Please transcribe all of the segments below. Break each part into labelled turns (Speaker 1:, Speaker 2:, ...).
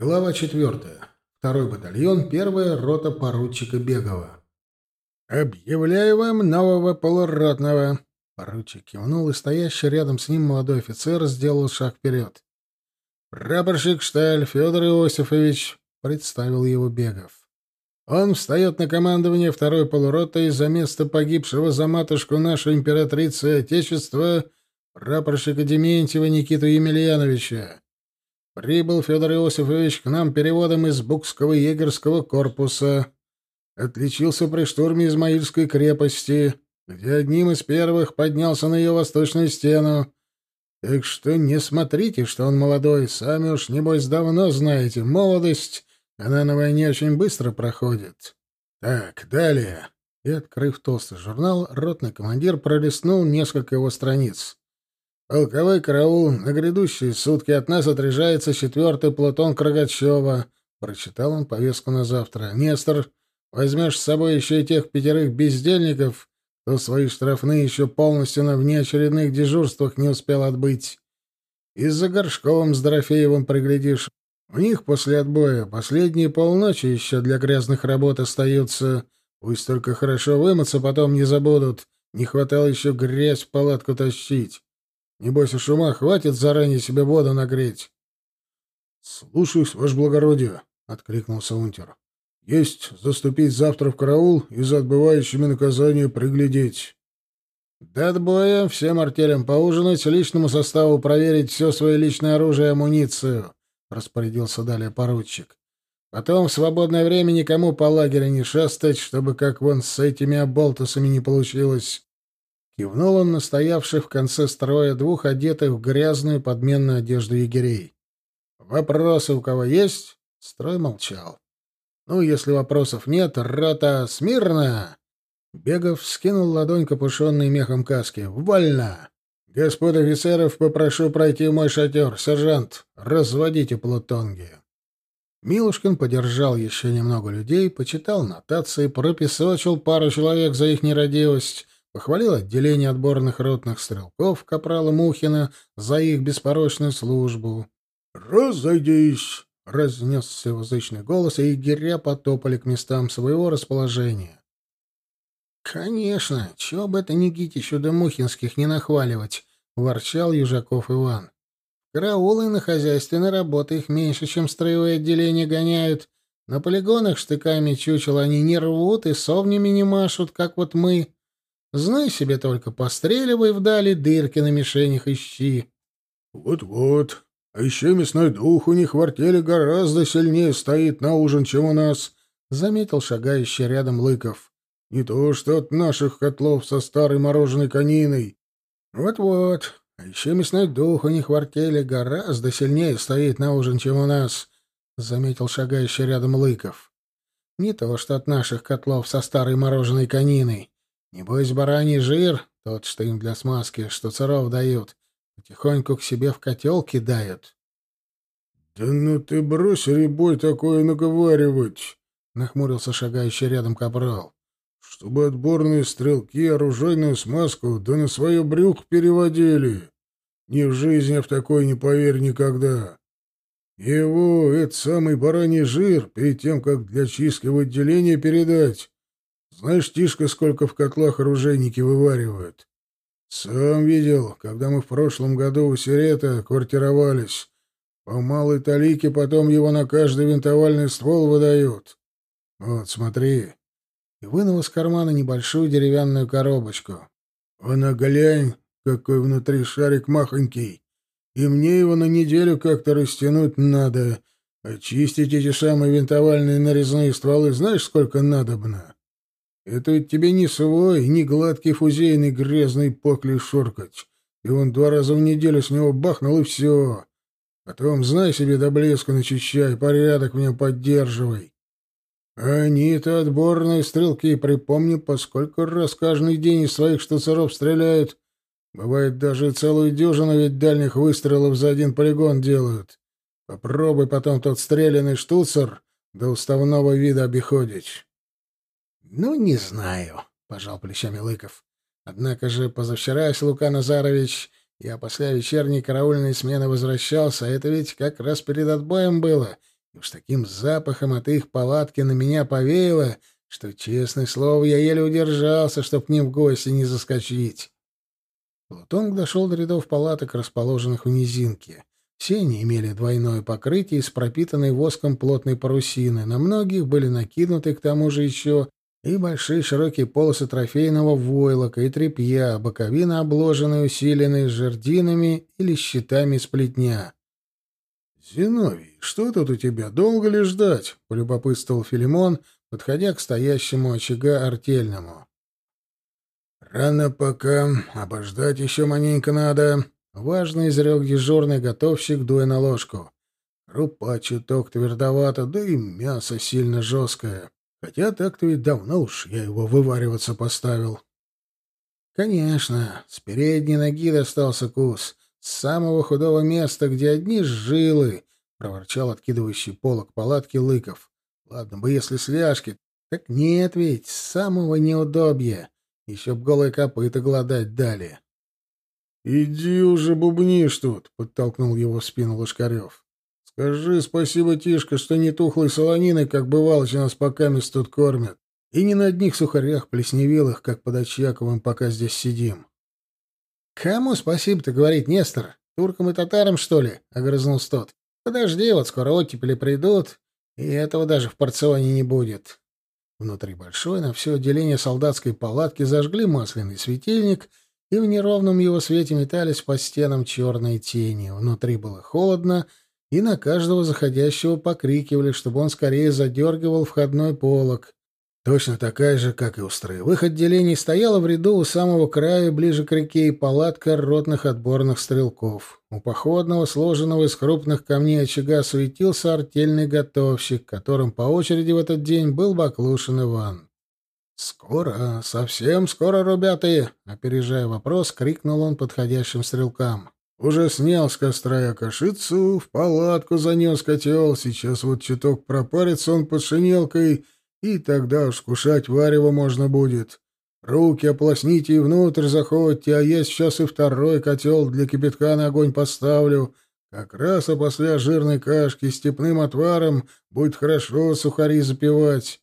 Speaker 1: Глава четвертая. Второй батальон, первая рота поручика Бегова. «Объявляю вам нового полуротного!» Поручик кивнул, и стоящий рядом с ним молодой офицер сделал шаг вперед. «Прапорщик Шталь Федор Иосифович», — представил его Бегов. «Он встает на командование второй полуроты из-за места погибшего за матушку нашей императрицы Отечества прапорщика Дементьева Никиту Емельяновича. Прибыл Федор Иосифович к нам переводом из Букского егерского корпуса. Отличился при штурме Измаильской крепости, где одним из первых поднялся на ее восточную стену. Так что не смотрите, что он молодой, сами уж, небось, давно знаете, молодость, она на войне очень быстро проходит. Так, далее. И, открыв толстый журнал, ротный командир пролистнул несколько его страниц. «Полковой караул, на грядущие сутки от нас отряжается четвертый платон Крогачева», — прочитал он повестку на завтра. «Нестор, возьмешь с собой еще и тех пятерых бездельников, кто свои штрафные еще полностью на внеочередных дежурствах не успел отбыть. И за Горшковым с Дорофеевым приглядишь. У них после отбоя последние полночи еще для грязных работ остаются. Пусть только хорошо вымыться потом не забудут. Не хватало еще грязь в палатку тащить». Небось, уж ума хватит заранее себе воду нагреть. — Слушаюсь, ваше благородие, — откликнулся унтер. — Есть заступить завтра в караул и за отбывающими наказание приглядеть. — До отбоя всем артелям поужинать, личному составу проверить все свое личное оружие и амуницию, — распорядился далее поручик. — Потом в свободное время никому по лагерю не шастать, чтобы как вон с этими оболтусами не получилось. Кивнул он на стоявших в конце строя двух одетых в грязную подменную одежду егерей. «Вопросы у кого есть?» Строй молчал. «Ну, если вопросов нет, рота смирно!» Бегов скинул ладонь капушонной мехом каски. «Вольно! Господ офицеров попрошу пройти мой шатер. Сержант, разводите плутонги!» Милушкин подержал еще немного людей, почитал нотации, пропесочил пару человек за их нерадивость — похвалил отделение отборных ротных стрелков Капрала Мухина за их беспорочную службу. «Разойдись!» — разнесся его зычный голос, и егеря потопали к местам своего расположения. «Конечно, чего бы это Никитичу да Мухинских не нахваливать!» — ворчал Южаков Иван. «Караулы на хозяйственной работе их меньше, чем строевые отделения гоняют. На полигонах штыками чучел они не рвут и совнями не машут, как вот мы. Знай себе только, постреливай вдали, дырки на мишенях ищи. Вот-вот. А еще мясной дух у них в артели гораздо сильнее стоит на ужин, чем у нас, — заметил шагающий рядом Лыков. Не то что от наших котлов со старой мороженой кониной. Вот-вот. А еще мясной дух у них в артели гораздо сильнее стоит на ужин, чем у нас, — заметил шагающий рядом Лыков. Не то что от наших котлов со старой мороженой кониной. Небось, бараний жир, тот, что им для смазки, что царов дают, потихоньку к себе в котел кидают. — Да ну ты брось, ребой, такое наговаривать! — нахмурился шагающий рядом капрал. — Чтобы отборные стрелки оружейную смазку да на свое брюк переводили. Ни в жизни я в такой не поверь никогда. Его, этот самый бараний жир, перед тем, как для чистки в отделение передать, знаешь, Тишка, сколько в котлах оружейники вываривают? Сам видел, когда мы в прошлом году у Сирета квартировались. По малой талике потом его на каждый винтовальный ствол выдают. Вот, смотри. И вынул из кармана небольшую деревянную коробочку. Она, глянь, какой внутри шарик махонький. И мне его на неделю как-то растянуть надо. Очистить эти самые винтовальные нарезные стволы знаешь, сколько надобно? Это ведь тебе не свой, не гладкий фузейный грязный поклей шоркать. И он два раза в неделю с него бахнул, и все. Потом, знай себе, до блеска начищай, порядок в нем поддерживай. Они-то отборные стрелки, припомни, поскольку раз каждый день из своих штуцеров стреляют. Бывает, даже целую дюжину ведь дальних выстрелов за один полигон делают. Попробуй потом тот стрелянный штуцер до уставного вида обиходить. «Ну, не знаю», — пожал плечами Лыков. «Однако же позавчера, Лука Назарович, я после вечерней караульной смены возвращался, а это ведь как раз перед отбоем было, И уж таким запахом от их палатки на меня повеяло, что, честное слово, я еле удержался, чтоб к ним в гости не заскочить. Плутонг дошел до рядов палаток, расположенных в низинке. Все они имели двойное покрытие из пропитанной воском плотной парусины. На многих были накинуты к тому же еще и большие широкие полосы трофейного войлока и тряпья, боковина обложенные усиленные жердинами или щитами из плетня. «Зиновий, что тут у тебя? Долго ли ждать?» — полюбопытствовал Филимон, подходя к стоящему очага артельному. «Рано пока, обождать еще маленько надо», — важно изрек дежурный готовщик, дуя на ложку. «Крупа чуток твердовато, да и мясо сильно жесткое. Хотя так-то ведь давно уж я его вывариваться поставил». «Конечно, с передней ноги достался кус, с самого худого места, где одни жилы», — проворчал откидывающий полок палатки Лыков. «Ладно бы, если сляжки, так нет ведь, с самого неудобья». Еще б голые копыта гладать дали. — Иди уже бубнишь тут, — подтолкнул его в спину Лошкарев. — Скажи спасибо, Тишка, что не тухлой солониной, как бывало, нас пока мест тут кормят, и не на одних сухарях плесневелых, как под Очаковым, пока здесь сидим. — Кому спасибо-то говорить, Нестор? Туркам и татарам, что ли? — огрызнулся тот. — Подожди, вот скоро оттепели придут, и этого даже в порционе не будет. Внутри большой на все отделение солдатской палатки зажгли масляный светильник, и в неровном его свете метались по стенам черные тени. Внутри было холодно, и на каждого заходящего покрикивали, чтобы он скорее задергивал входной полог. Точно такая же, как и у строевых отделений, стояла в ряду у самого края, ближе к реке, и палатка ротных отборных стрелков. У походного, сложенного из крупных камней очага, суетился артельный готовщик, которым по очереди в этот день был Баклушин Иван. «Скоро, совсем скоро, ребята!» — опережая вопрос, крикнул он подходящим стрелкам. «Уже снял с костра я кашицу, в палатку занес котел, сейчас вот чуток пропарится он под шинелкой» и тогда уж кушать варево можно будет. Руки ополосните и внутрь заходите, а я сейчас и второй котел для кипятка на огонь поставлю. Как раз а после жирной кашки степным отваром будет хорошо сухари запивать.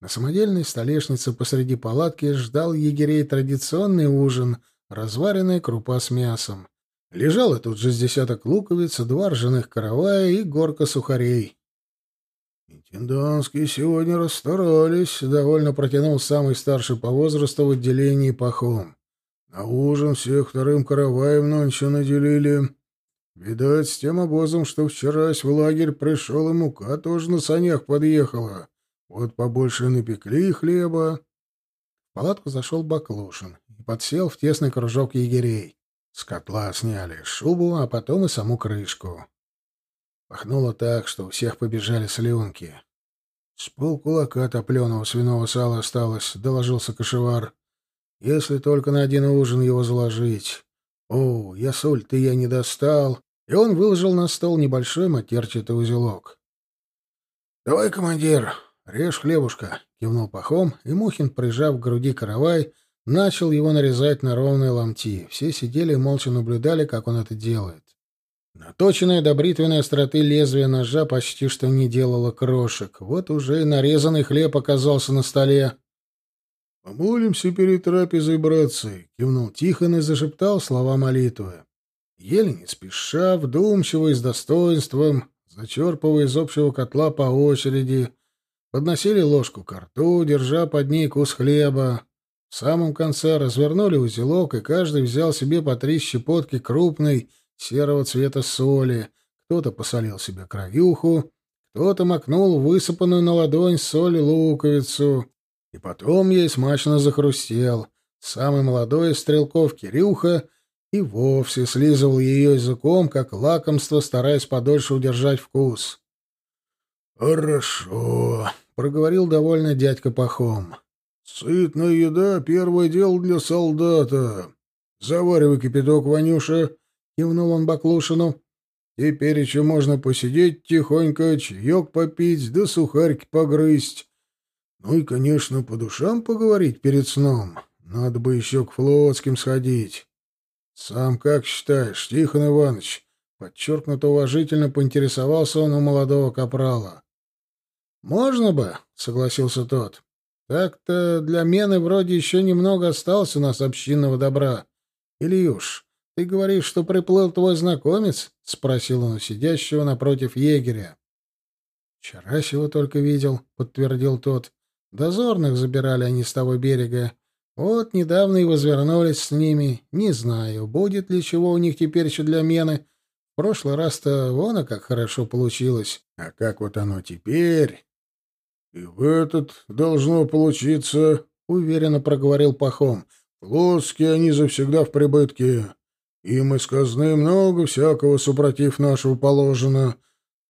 Speaker 1: На самодельной столешнице посреди палатки ждал егерей традиционный ужин — разваренная крупа с мясом. Лежало тут же с десяток луковиц, два ржаных каравая и горка сухарей. «Интендантские сегодня расстарались», — довольно протянул самый старший по возрасту в отделении Пахом. «На ужин всех вторым караваем ночью наделили. Видать, с тем обозом, что вчерась в лагерь пришел, и мука тоже на санях подъехала. Вот побольше напекли хлеба». В палатку зашел Баклушин и подсел в тесный кружок егерей. С котла сняли шубу, а потом и саму крышку. Пахнуло так, что у всех побежали слюнки. — С полкулака топленого свиного сала осталось, — доложился кошевар. — Если только на один ужин его заложить. О, я соль-то я не достал. И он выложил на стол небольшой матерчатый узелок. — Давай, командир, режь хлебушка, — кивнул Пахом, и Мухин, прижав к груди каравай, начал его нарезать на ровные ломти. Все сидели и молча наблюдали, как он это делает. Наточенное до бритвенной остроты лезвие ножа почти что не делало крошек. Вот уже и нарезанный хлеб оказался на столе. — Помолимся перед трапезой, братцы! — кивнул Тихон и зашептал слова молитвы. Еле не спеша, вдумчиво и с достоинством, зачерпывая из общего котла по очереди, подносили ложку к рту, держа под ней кус хлеба. В самом конце развернули узелок, и каждый взял себе по три щепотки крупной, серого цвета соли, кто-то посолил себе краюху, кто-то макнул высыпанную на ладонь соль луковицу, и потом ей смачно захрустел. Самый молодой из стрелков Кирюха и вовсе слизывал ее языком, как лакомство, стараясь подольше удержать вкус. «Хорошо», — проговорил довольно дядька Пахом. «Сытная еда — первое дело для солдата. Заваривай кипяток, Ванюша, кивнул он Баклушину. Теперь еще можно посидеть тихонько, чаек попить, да сухарьки погрызть. Ну и, конечно, по душам поговорить перед сном. Надо бы еще к Флотским сходить. Сам как считаешь, Тихон Иванович? Подчеркнуто уважительно поинтересовался он у молодого капрала. «Можно бы», — согласился тот. «Так-то для мены вроде еще немного осталось у нас общинного добра. Ильюш, ты говоришь, что приплыл твой знакомец?» — спросил он у сидящего напротив егеря. «Вчера его только видел», — подтвердил тот. «Дозорных забирали они с того берега. Вот недавно и возвернулись с ними. Не знаю, будет ли чего у них теперь еще для мены. В прошлый раз-то вон, а как хорошо получилось. А как вот оно теперь?»
Speaker 2: «И в этот должно получиться», — уверенно проговорил Пахом. «Плоские они завсегда в прибытке. Им из казны много всякого, супротив нашего положено.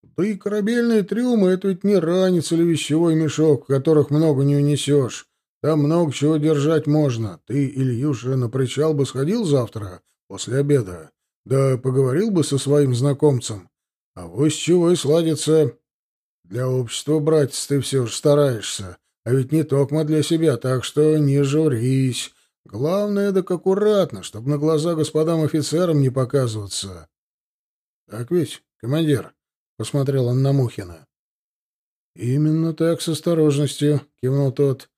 Speaker 2: Да и корабельные трюмы — это ведь не ранец или вещевой мешок, в которых много не унесешь. Там много чего держать можно. Ты, Ильюша, на причал бы сходил завтра, после обеда? Да поговорил бы со своим знакомцем. А вот с чего и сладится. Для общества, братец, ты все же стараешься. А ведь не только для себя, так что не журись. Главное, так аккуратно, чтобы на глаза господам офицерам не показываться. Так ведь, командир? Посмотрел он на Мухина. Именно так, с осторожностью, кивнул тот.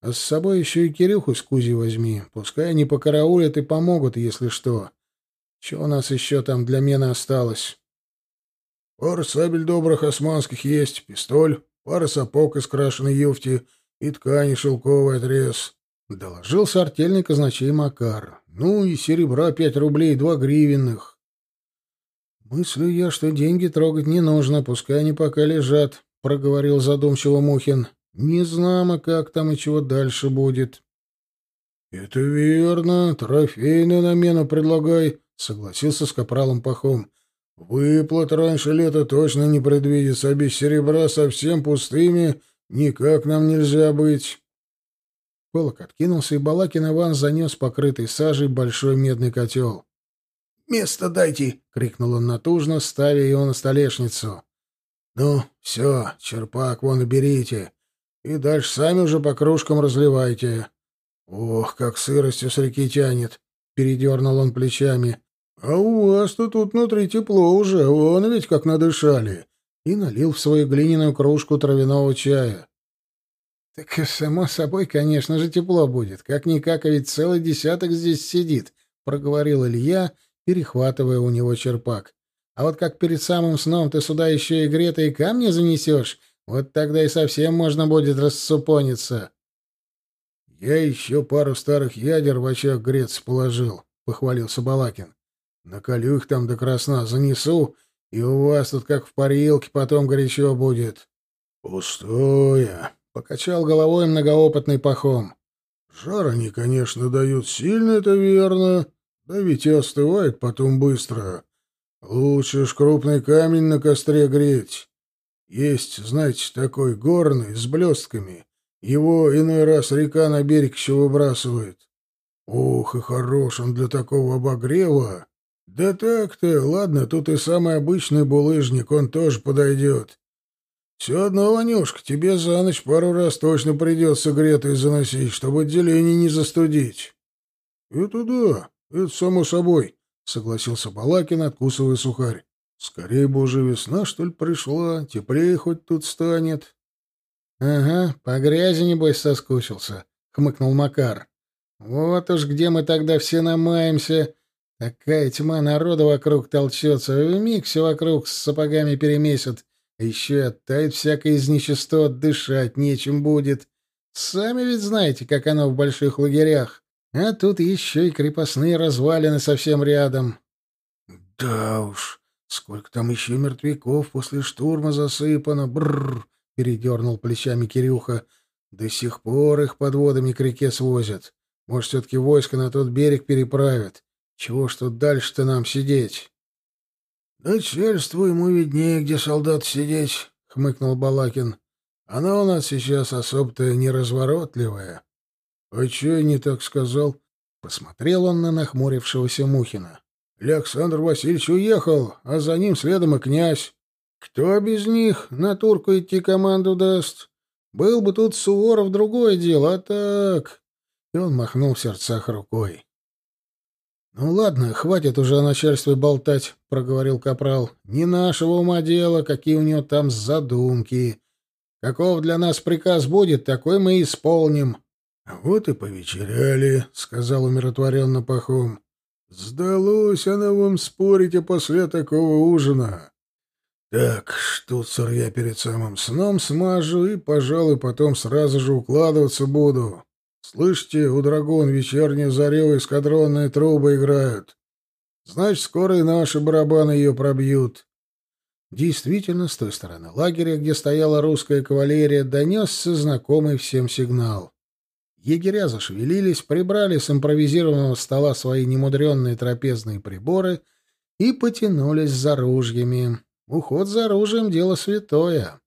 Speaker 2: А с собой еще и Кирюху с Кузей возьми. Пускай они покараулят и помогут, если что. Что у нас еще там для мены осталось? Пара сабель добрых османских есть, пистоль, пара сапог из крашеной юфти и ткани шелковый отрез. Доложился артельный казначей Макар. Ну и серебра пять рублей, два гривенных. «Мыслю я, что деньги трогать не нужно, пускай они пока лежат», — проговорил задумчиво Мухин. «Не знамо, как там и чего дальше будет». «Это верно. Трофейную намену предлагай», — согласился с капралом Пахом. «Выплат раньше лета точно не предвидится, а без серебра совсем пустыми никак нам нельзя быть».
Speaker 1: Полок откинулся, и Балакин Иван занес покрытый сажей большой медный котел.
Speaker 2: Место дайте!» — крикнул он натужно, ставя его на столешницу. «Ну, все, черпак вон берите, и дальше сами уже по кружкам разливайте. Ох, как сыростью с реки тянет!» — передернул он плечами. «А у вас-то тут внутри тепло уже, вон ведь как надышали!» И налил в свою глиняную кружку травяного чая.
Speaker 1: «Так, само собой, конечно же, тепло будет. Как-никак, а ведь целый десяток здесь сидит», — проговорил Илья, перехватывая у него черпак. «А вот как перед самым сном ты сюда еще и гретые камни занесешь, вот тогда и совсем можно будет рассупониться».
Speaker 2: «Я еще пару старых ядер в очаг греться положил», — похвалился Балакин. «Наколю их там до красна, занесу, и у вас тут как в парилке потом горячо будет». «Пустое», — покачал головой многоопытный пахом. «Жар они, конечно, дают сильно, это верно, да ведь и остывает потом быстро. Лучше ж крупный камень на костре греть. Есть, знаете, такой горный, с блестками. Его иной раз река на берег еще выбрасывает. Ох, и хорош он для такого обогрева. Да так-то, ладно, тут и самый обычный булыжник, он тоже подойдет. Все одно, Ванюшка, тебе за ночь пару раз точно придется гретый заносить, чтобы отделение не застудить. Это да. «Это само собой», — согласился Балакин, откусывая сухарь. «Скорее бы уже весна, что ли, пришла, теплее хоть тут станет».
Speaker 1: «Ага, по грязи, небось, соскучился», — хмыкнул Макар. «Вот уж где мы тогда все намаемся. Такая тьма народа вокруг толчется, вмиг все вокруг с сапогами перемесят. А еще и оттает всякое из нечистот, дышать нечем будет. Сами ведь знаете, как оно в больших лагерях. А тут еще и крепостные развалины совсем рядом.
Speaker 2: — Да уж, сколько там еще мертвяков после штурма засыпано, бррр! — передернул плечами Кирюха. — До сих пор их подводами к реке свозят. Может, все-таки войско на тот берег переправят. Чего ж тут дальше-то нам сидеть? — Начальству ему виднее, где солдат сидеть, — хмыкнул Балакин. — Она у нас сейчас особо-то неразворотливая. «А че я не так сказал?» Посмотрел он на нахмурившегося Мухина. «Александр Васильевич уехал, а за ним следом и князь. Кто без них на турку идти команду даст? Был бы тут Суворов другое дело, а так...» И он махнул в сердцах рукой.
Speaker 1: «Ну ладно, хватит уже о начальстве болтать», — проговорил Капрал. «Не нашего ума дело, какие у него там задумки. Каков для нас приказ будет, такой мы исполним».
Speaker 2: «Вот и повечеряли», — сказал умиротворенно Пахом. «Сдалось оно вам спорить после такого ужина. Так, штуцер я перед самым сном смажу и, пожалуй, потом сразу же укладываться буду. Слышите, у драгун вечернюю зарю эскадронные трубы играют. Значит, скоро и наши барабаны ее пробьют.
Speaker 1: Действительно, с той стороны лагеря, где стояла русская кавалерия, донесся знакомый всем сигнал. Егеря зашевелились, прибрали с импровизированного стола свои немудренные трапезные приборы и потянулись за ружьями. Уход за оружием — дело святое.